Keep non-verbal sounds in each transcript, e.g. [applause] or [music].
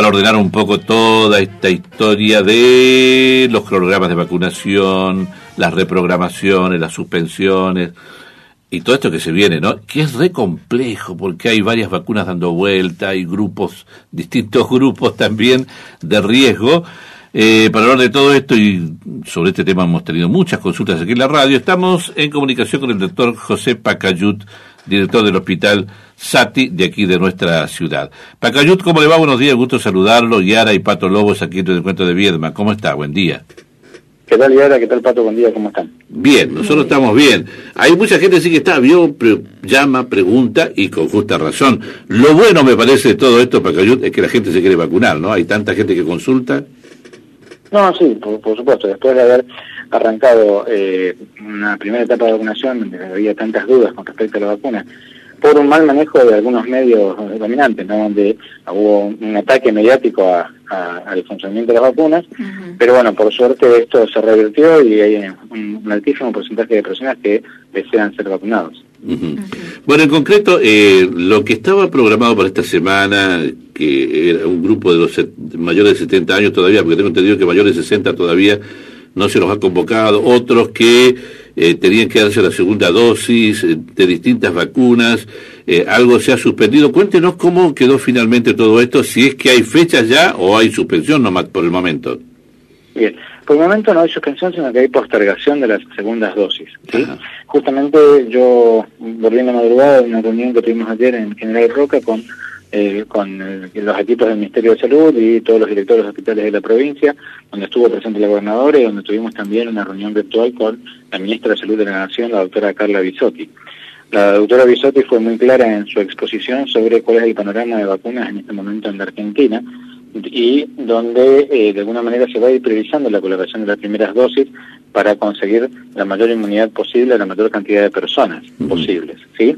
para ordenar un poco toda esta historia de los cronogramas de vacunación, las reprogramaciones, las suspensiones y todo esto que se viene, ¿no? Que es re complejo porque hay varias vacunas dando vuelta, hay grupos, distintos [laughs] grupos también de riesgo. Eh, para hablar de todo esto y sobre este tema hemos tenido muchas consultas aquí en la radio, estamos en comunicación con el doctor José Pacayut, director del hospital Sati de aquí de nuestra ciudad. Pacayut, ¿cómo le va? Buenos días, gusto saludarlo. Yara y Pato Lobos aquí en el encuentro de Viedma. ¿Cómo está? Buen día. ¿Qué tal, Yara? ¿Qué tal, Pato? Buen día, ¿cómo están? Bien, nosotros estamos bien. Hay mucha gente sí que está, vio, llama, pregunta y con justa razón. Lo bueno, me parece, de todo esto, Pacayut, es que la gente se quiere vacunar, ¿no? Hay tanta gente que consulta. No, sí, por, supuesto. Después de haber arrancado eh, una primera etapa de vacunación, donde había tantas dudas con respecto a la vacuna, por un mal manejo de algunos medios dominantes, ¿no? donde hubo un ataque mediático al funcionamiento de las vacunas, pero bueno, por suerte esto se revirtió y hay un, altísimo porcentaje de personas que desean ser vacunados. Bueno, en concreto, eh, lo que estaba programado para esta semana, que era un grupo de los mayores de 70 años todavía, porque tengo entendido que mayores de 60 todavía no se los ha convocado, otros que eh, tenían que darse la segunda dosis eh, de distintas vacunas, eh, algo se ha suspendido. Cuéntenos cómo quedó finalmente todo esto, si es que hay fechas ya o hay suspensión nomás por el momento. Bien, por el momento no hay suspensión, sino que hay postergación de las segundas dosis. Justamente yo volví en la madrugada de una reunión que tuvimos ayer en General Roca con eh, con los equipos del Ministerio de Salud y todos los directores de hospitales de la provincia, donde estuvo presente la gobernadora y donde tuvimos también una reunión virtual con la ministra de Salud de la Nación, la doctora Carla Bisotti. La doctora Bisotti fue muy clara en su exposición sobre cuál es el panorama de vacunas en este momento en la Argentina y donde eh, de alguna manera se va a ir priorizando la colocación de las primeras dosis para conseguir la mayor inmunidad posible a la mayor cantidad de personas posibles. ¿sí?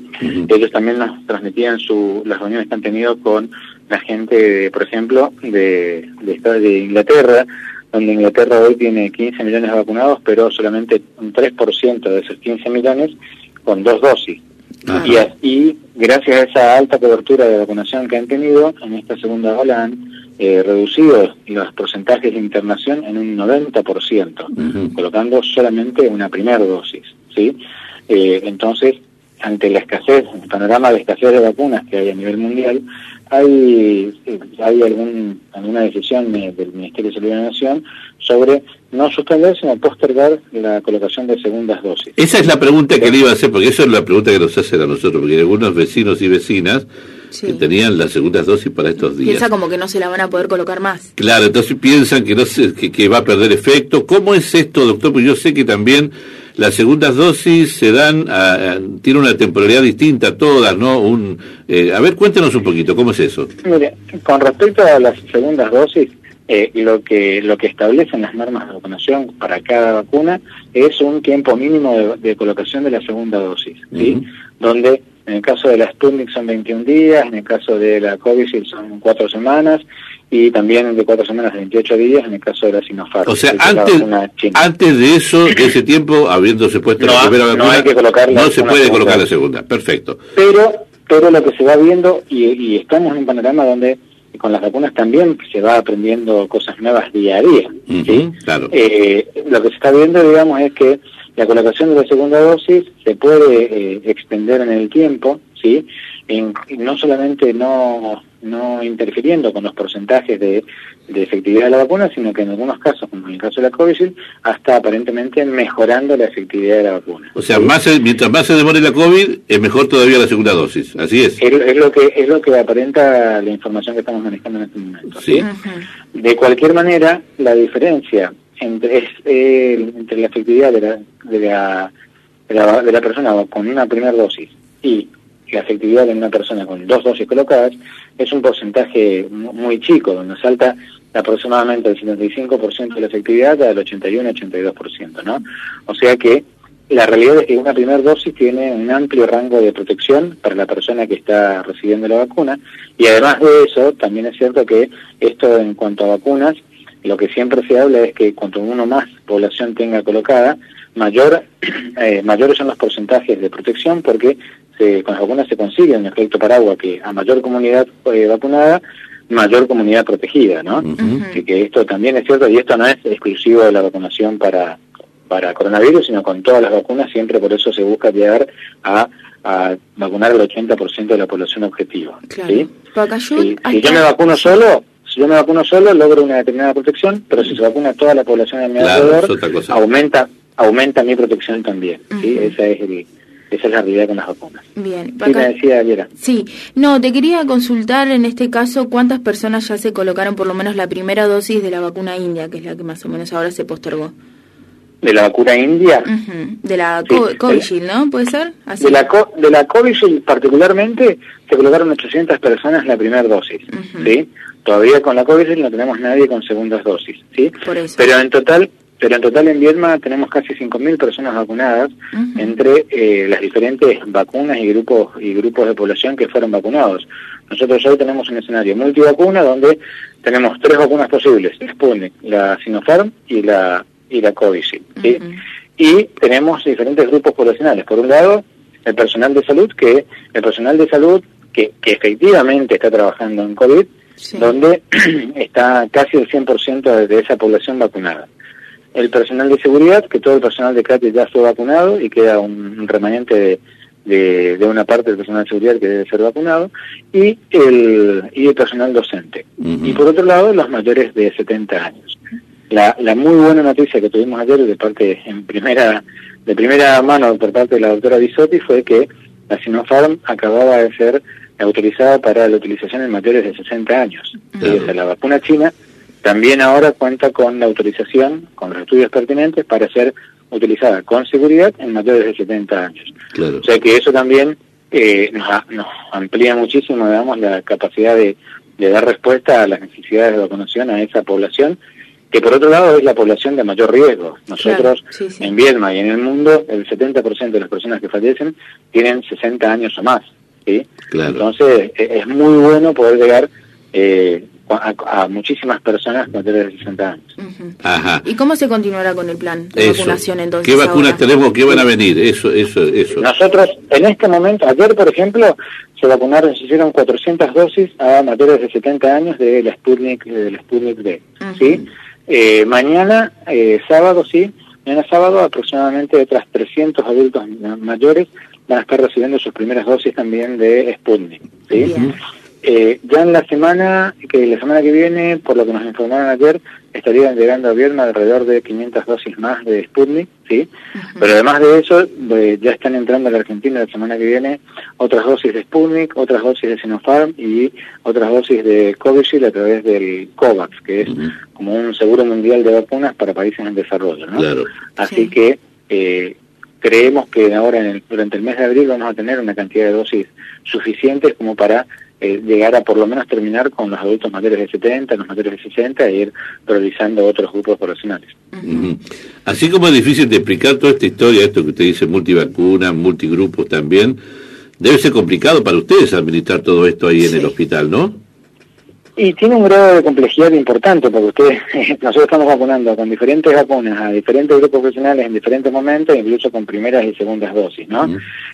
Ellos también nos transmitían su, las reuniones que han tenido con la gente, por ejemplo, de, de, de Inglaterra, donde Inglaterra hoy tiene 15 millones de vacunados, pero solamente un 3% de esos 15 millones con dos dosis. Y, y gracias a esa alta cobertura de vacunación que han tenido, en esta segunda ola han eh, reducido los porcentajes de internación en un 90%, colocando solamente una primera dosis. ¿sí? Eh, entonces, ante la escasez, el panorama de escasez de vacunas que hay a nivel mundial, hay, hay algún, alguna decisión del Ministerio de Salud de la Nación sobre no suspender, sino postergar la colocación de segundas dosis. Esa es la pregunta que le iba a hacer, porque eso es la pregunta que nos hacen a nosotros, porque algunos vecinos y vecinas que tenían las segundas dosis para estos días. Piensa como que no se la van a poder colocar más. Claro, entonces piensan que no se, que, va a perder efecto. ¿Cómo es esto, doctor? Pues yo sé que también las segundas dosis se dan, a, tiene una temporalidad distinta todas, ¿no? Un, eh, a ver, cuéntenos un poquito, ¿cómo es eso? Mire, con respecto a las segundas dosis, eh, lo que lo que establecen las normas de vacunación para cada vacuna es un tiempo mínimo de, colocación de la segunda dosis, ¿sí? Donde en el caso de la Sputnik son 21 días, en el caso de la Covishield son 4 semanas y también de 4 semanas a 28 días en el caso de la Sinopharm. O sea, antes, antes de eso, de ese tiempo, habiéndose puesto la primera vacuna, no, se puede colocar la segunda. Perfecto. Pero, pero lo que se va viendo, y, estamos en un panorama donde con las vacunas también se va aprendiendo cosas nuevas día a día. claro. Eh, lo que se está viendo, digamos, es que la colocación de la segunda dosis se puede eh, extender en el tiempo, ¿sí? En, no solamente no, no interfiriendo con los porcentajes de, de, efectividad de la vacuna, sino que en algunos casos, como en el caso de la COVID, hasta aparentemente mejorando la efectividad de la vacuna. O sea, más mientras más se demore la COVID, es mejor todavía la segunda dosis, así es. Es, lo que es lo que aparenta la información que estamos manejando en este momento. ¿sí? De cualquier manera, la diferencia entre, es, eh, entre la efectividad de la, de la, de la, persona con una primera dosis y la efectividad de una persona con dos dosis colocadas es un porcentaje muy chico, donde salta aproximadamente el 75% de la efectividad al 81-82%, ¿no? O sea que la realidad es que una primera dosis tiene un amplio rango de protección para la persona que está recibiendo la vacuna y además de eso, también es cierto que esto en cuanto a vacunas lo que siempre se habla es que cuanto uno más población tenga colocada, mayor, [clears throat] eh, mayores son los porcentajes de protección porque se, con las vacunas se consigue un efecto paraguas que a mayor comunidad eh, vacunada, mayor comunidad protegida, ¿no? Así que esto también es cierto y esto no es exclusivo de la vacunación para para coronavirus, sino con todas las vacunas, siempre por eso se busca llegar a, a vacunar al 80% de la población objetivo. ¿sí? Si, yo me vacuno solo, si yo me vacuno solo, logro una determinada protección, pero si se vacuna toda la población de mi alrededor, aumenta aumenta mi protección también. ¿sí? Esa es el, esa es la realidad con las vacunas. Bien. Sí, me decía. Sí, no, te quería consultar en este caso cuántas personas ya se colocaron por lo menos la primera dosis de la vacuna india, que es la que más o menos ahora se postergó. ¿De la vacuna india? De la Covishield, ¿no? ¿Puede ser? De la, de la Covishield particularmente se colocaron 800 personas la primera dosis, ¿sí? Todavía con la Covishield no tenemos nadie con segundas dosis, ¿sí? Por eso. Pero en total pero en total en Viedma tenemos casi 5.000 personas vacunadas entre eh, las diferentes vacunas y grupos y grupos de población que fueron vacunados. Nosotros hoy tenemos un escenario multivacuna donde tenemos tres vacunas posibles, Sputnik, la Sinopharm y la y la Covishield. Y tenemos diferentes grupos poblacionales. Por un lado, el personal de salud, que el personal de salud que, que efectivamente está trabajando en COVID, donde [clears throat] está casi el 100% de esa población vacunada el personal de seguridad, que todo el personal de CATE ya fue vacunado y queda un, remanente de, de, una parte del personal de seguridad que debe ser vacunado, y el, y el personal docente. Y por otro lado, los mayores de 70 años. La, la muy buena noticia que tuvimos ayer de parte, en primera, de primera mano por parte de la doctora Bisotti fue que la Sinopharm acababa de ser autorizada para la utilización en mayores de 60 años. la vacuna china también ahora cuenta con la autorización, con los estudios pertinentes para ser utilizada con seguridad en mayores de 70 años. O sea que eso también eh, nos, nos, amplía muchísimo, digamos, la capacidad de, dar respuesta a las necesidades de vacunación a esa población, que por otro lado es la población de mayor riesgo. Nosotros en Viedma y en el mundo, el 70% de las personas que fallecen tienen 60 años o más. ¿Sí? Entonces e, es muy bueno poder llegar eh, a, muchísimas personas mayores de 60 años. ¿Y cómo se continuará con el plan de vacunación entonces? ¿Qué vacunas tenemos que van a venir? Eso, eso, eso. Nosotros, en este momento, ayer por ejemplo, se vacunaron, se hicieron 400 dosis a mayores de 70 años de la Sputnik, del Sputnik B. ¿sí? Eh, mañana, eh, sábado, sí, mañana sábado aproximadamente otras 300 adultos mayores van a estar recibiendo sus primeras dosis también de Sputnik. ¿sí? Eh, ya en la semana, que la semana que viene, por lo que nos informaron ayer, estarían llegando a viernes alrededor de 500 dosis más de Sputnik, ¿sí? Pero además de eso, eh, ya están entrando a la Argentina la semana que viene otras dosis de Sputnik, otras dosis de Sinopharm y otras dosis de Covishield a través del COVAX, que es como un seguro mundial de vacunas para países en desarrollo, ¿no? Así que eh, creemos que ahora en durante el mes de abril vamos a tener una cantidad de dosis suficientes como para eh, llegar a por lo menos terminar con los adultos mayores de 70, los mayores de 60 e ir priorizando otros grupos poblacionales. Así como es difícil de explicar toda esta historia, esto que usted dice, multivacunas, multigrupos también, debe ser complicado para ustedes administrar todo esto ahí en el hospital, ¿no? Y tiene un grado de complejidad importante, porque ustedes, [laughs] nosotros estamos vacunando con diferentes vacunas a diferentes grupos profesionales en diferentes momentos, incluso con primeras y segundas dosis, ¿no?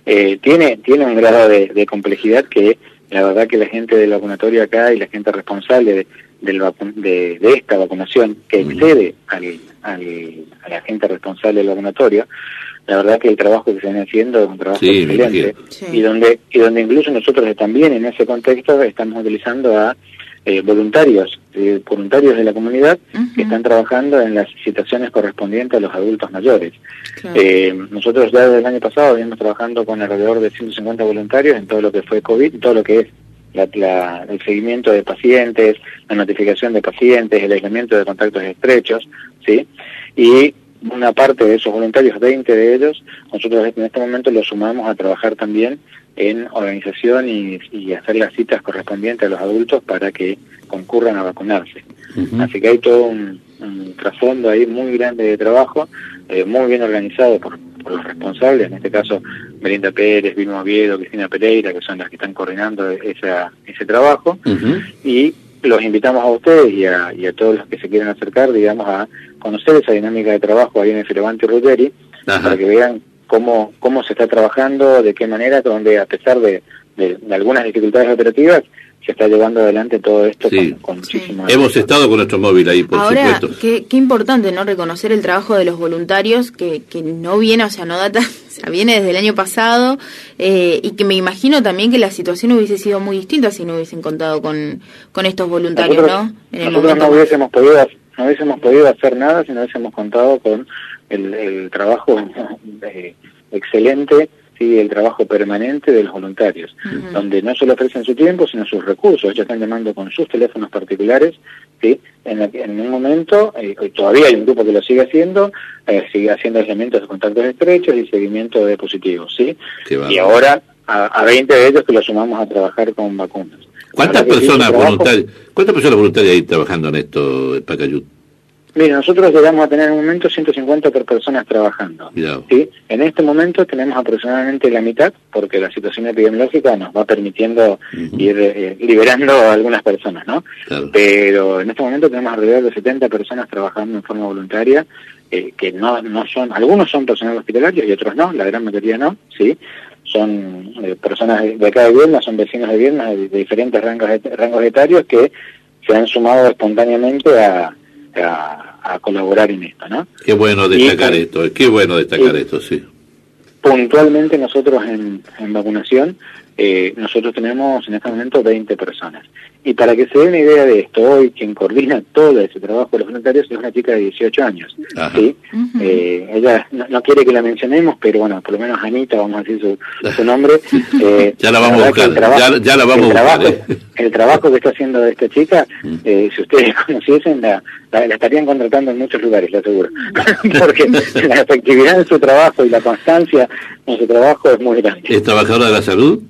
eh, tiene, tiene un grado de, de complejidad que la verdad que la gente del vacunatorio acá y la gente responsable de, del de, de, esta vacunación, que excede al, al, a la gente responsable del vacunatorio, la verdad que el trabajo que se viene haciendo es un trabajo excelente. y donde y donde incluso nosotros también en ese contexto estamos utilizando a eh, voluntarios, eh, voluntarios de la comunidad que están trabajando en las situaciones correspondientes a los adultos mayores. Eh, nosotros ya desde el año pasado venimos trabajando con alrededor de 150 voluntarios en todo lo que fue COVID, todo lo que es la, el seguimiento de pacientes, la notificación de pacientes, el aislamiento de contactos estrechos, ¿sí? Y una parte de esos voluntarios, 20 de ellos, nosotros en este momento los sumamos a trabajar también en organización y, hacer las citas correspondientes a los adultos para que concurran a vacunarse. Así que hay todo un, trasfondo ahí muy grande de trabajo, eh, muy bien organizado por, los responsables, en este caso Melinda Pérez, Vilma Oviedo, Cristina Pereira, que son las que están coordinando esa, ese trabajo, y los invitamos a ustedes y a, y a todos los que se quieran acercar, digamos, a conocer esa dinámica de trabajo ahí en el Filovanti Ruggeri, para que vean cómo, cómo se está trabajando, de qué manera, donde a pesar de, de, algunas dificultades operativas, se está llevando adelante todo esto con, muchísimo Hemos estado con nuestro móvil ahí, por Ahora, supuesto. Qué, qué importante, ¿no? Reconocer el trabajo de los voluntarios, que, que no viene, o sea, no data, [laughs] o sea, viene desde el año pasado, eh, y que me imagino también que la situación hubiese sido muy distinta si no hubiesen contado con, con estos voluntarios, ¿no? nosotros no hubiésemos, podido, no hubiésemos podido hacer nada si no hubiésemos contado con el, el trabajo [laughs] eh, excelente ¿sí? el trabajo permanente de los voluntarios, donde no solo ofrecen su tiempo, sino sus recursos. Ellos están llamando con sus teléfonos particulares, ¿sí? en, en un momento, eh, todavía hay un grupo que lo sigue haciendo, eh, sigue haciendo aislamientos de contactos estrechos y seguimiento de positivos. ¿sí? Y ahora a, a 20 de ellos que los sumamos a trabajar con vacunas. ¿Cuántas personas voluntarias, ¿Cuántas personas voluntarias hay trabajando en esto, Pacayut? Mire, nosotros llegamos a tener en un momento 150 personas trabajando. ¿sí? En este momento tenemos aproximadamente la mitad, porque la situación epidemiológica nos va permitiendo ir eh, liberando a algunas personas, ¿no? Pero en este momento tenemos alrededor de 70 personas trabajando en forma voluntaria, eh, que no, no son, algunos son personal hospitalario y otros no, la gran mayoría no, ¿sí? Son eh, personas de acá de Vierna, son vecinos de Vierna de, diferentes rangos, rangos etarios que se han sumado espontáneamente a a, colaborar en esto, ¿no? Qué bueno destacar esto, qué bueno destacar esto, sí. Puntualmente nosotros en, en vacunación, eh, nosotros tenemos en este momento 20 personas. Y para que se dé una idea de esto, hoy quien coordina todo ese trabajo de los voluntarios es una chica de 18 años. ¿sí? eh, ella no, quiere que la mencionemos, pero bueno, por lo menos Anita, vamos a decir su, su [laughs] nombre. Eh, ya la vamos a buscar, ya, la vamos el trabajo, a buscar. ¿eh? [laughs] El trabajo que está haciendo esta chica, mm. eh, si ustedes [laughs] conociesen, la, la, estarían contratando en muchos lugares, lo aseguro. Porque la efectividad en su trabajo y la constancia en su trabajo es muy grande. ¿Es trabajadora de la salud?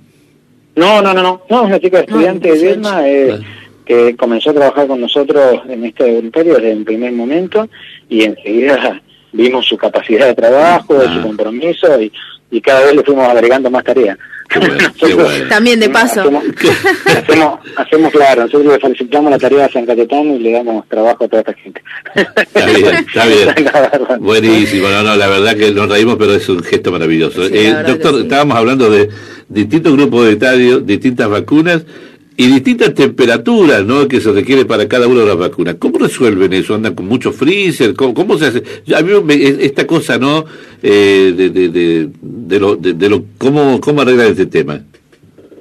No, no, no, no, no, es una chica estudiante de Vietnam eh, que comenzó a trabajar con nosotros en este voluntario desde el primer momento y enseguida vimos su capacidad de trabajo, su ah. compromiso y, y cada vez le fuimos agregando más tareas. [laughs] También de paso. Hacemos, hacemos, claro, nosotros le felicitamos la tarea a San Cayetano y le damos trabajo a toda esta gente. Está bien, está bien. [laughs] Buenísimo, no, no, la verdad que nos reímos, pero es un gesto maravilloso. eh, doctor, estábamos hablando de distintos grupos de etarios, distintas vacunas y distintas temperaturas ¿no? que se requiere para cada una de las vacunas. ¿Cómo resuelven eso? ¿Andan con mucho freezer? ¿Cómo, se hace? A mí esta cosa, ¿no? Eh, de, de, de, de, lo, de, lo, ¿cómo, ¿Cómo arreglan este tema?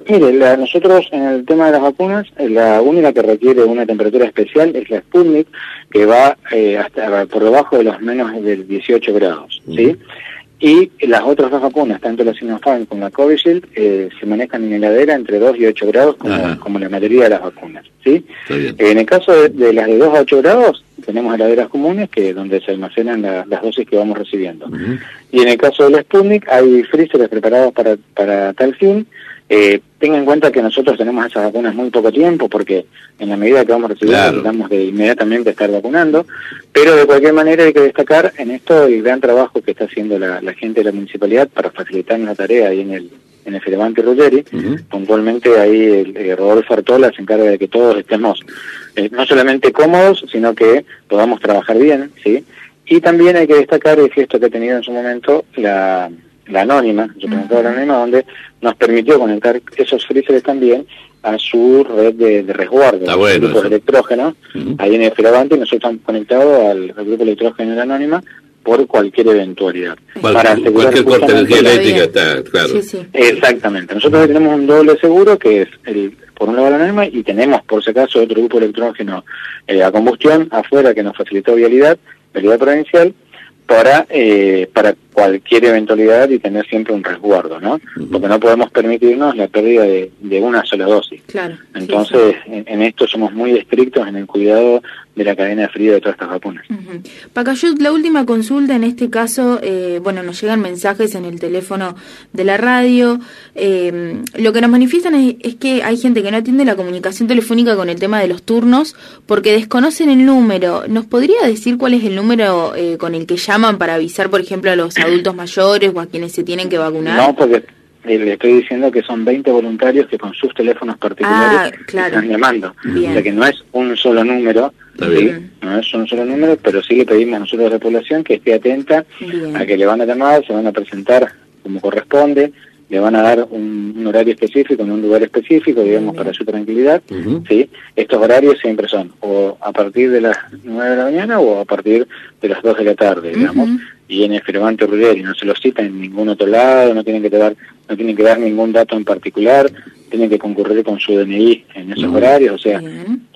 Mire, nosotros en el tema de las vacunas, eh, la única que requiere una temperatura especial es la Sputnik, que va eh, hasta por debajo de los menos del 18 grados, ¿sí? Y las otras dos vacunas, tanto la Sinopharm como la Covishield, eh, se manejan en heladera entre 2 y 8 grados, como, como la mayoría de las vacunas. ¿sí? en el caso de, las de 2 a 8 grados, tenemos heladeras comunes que donde se almacenan las dosis que vamos recibiendo. Y en el caso del Sputnik, hay freezers preparados para, para tal fin, eh, tenga en cuenta que nosotros tenemos esas vacunas muy poco tiempo, porque en la medida que vamos recibiendo, tratamos de inmediatamente estar vacunando, pero de cualquier manera hay que destacar en esto el gran trabajo que está haciendo la, gente de la municipalidad para facilitar la tarea ahí en el en el Ferevante Ruggeri. Puntualmente ahí el, Rodolfo Artola se encarga de que todos estemos eh, no solamente cómodos, sino que podamos trabajar bien, ¿sí? Y también hay que destacar el gesto que ha tenido en su momento la la anónima, la anónima, donde nos permitió conectar esos freezers también a su red de, resguardo, Está bueno, grupos electrógeno, ahí en el Filavante, y nosotros estamos conectados al, grupo electrógeno de la anónima por cualquier eventualidad. para cualquier corte de energía eléctrica está, claro. Exactamente. Nosotros tenemos un doble seguro que es el por un lado la anónima y tenemos por si acaso otro grupo electrógeno eh, a combustión afuera que nos facilitó vialidad, vialidad provincial, para, eh, para cualquier eventualidad y tener siempre un resguardo, ¿no? Porque no podemos permitirnos la pérdida de, de una sola dosis. Claro. Entonces, En, esto somos muy estrictos en el cuidado de la cadena de frío de todas estas vacunas. Pacayut, la última consulta en este caso, eh, bueno, nos llegan mensajes en el teléfono de la radio. Eh, lo que nos manifiestan es, que hay gente que no atiende la comunicación telefónica con el tema de los turnos porque desconocen el número. ¿Nos podría decir cuál es el número eh, con el que llaman para avisar, por ejemplo, a los adultos mayores o a quienes se tienen que vacunar? No, porque le estoy diciendo que son 20 voluntarios que con sus teléfonos particulares ah, están llamando. O sea que no es un solo número, no es un solo número, pero sí le pedimos a nosotros a la población que esté atenta a que le van a llamar, se van a presentar como corresponde, le van a dar un, horario específico en un lugar específico, digamos, para su tranquilidad. ¿sí? Estos horarios siempre son o a partir de las 9 de la mañana o a partir de las 2 de la tarde, digamos. Y en el firmante y no se los cita en ningún otro lado, no tienen que dar, no tienen que dar ningún dato en particular, tienen que concurrir con su DNI en esos horarios, o sea,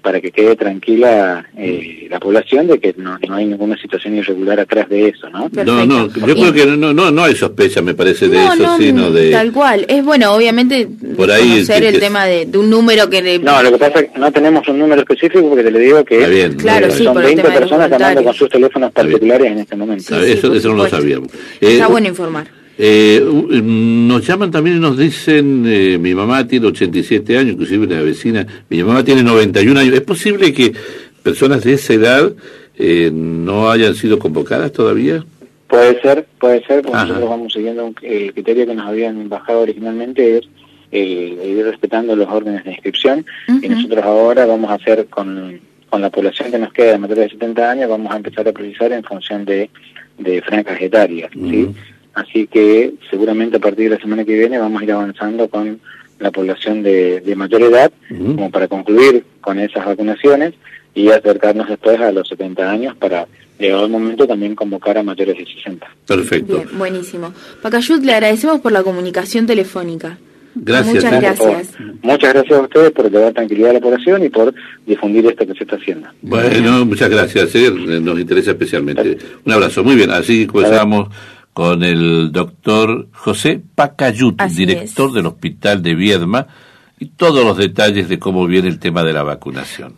para que quede tranquila eh, la población de que no, no, hay ninguna situación irregular atrás de eso, ¿no? No, no, yo creo que no, no, no hay sospecha, me parece, de eso, sino de... Tal cual, es bueno, obviamente, por ahí conocer el tema de, un número que... No, lo que pasa es que no tenemos un número específico porque te le digo que claro, son 20 personas llamando con sus teléfonos particulares en este momento. eso, eso no lo sabíamos. Está eh, bueno informar. Eh, nos llaman también y nos dicen, eh, mi mamá tiene 87 años, inclusive una vecina, mi mamá tiene 91 años. ¿Es posible que personas de esa edad eh, no hayan sido convocadas todavía? Puede ser, puede ser, porque nosotros vamos siguiendo el criterio que nos habían bajado originalmente, es el, ir respetando los órdenes de inscripción, y nosotros ahora vamos a hacer con, con la población que nos queda de mayor de 70 años, vamos a empezar a precisar en función de, de franjas etarias, ¿sí? Así que seguramente a partir de la semana que viene vamos a ir avanzando con la población de, mayor edad, como para concluir con esas vacunaciones y acercarnos después a los 70 años para, llegado el momento, también convocar a mayores de 60. Perfecto. buenísimo. Pacayut, le agradecemos por la comunicación telefónica. Gracias. Muchas gracias. muchas gracias a ustedes por dar tranquilidad a la población y por difundir esto que se está haciendo. Bueno, muchas gracias. ¿eh? Nos interesa especialmente. Un abrazo. Muy bien, así comenzamos con el doctor José Pacayut, director del Hospital de Viedma, y todos los detalles de cómo viene el tema de la vacunación.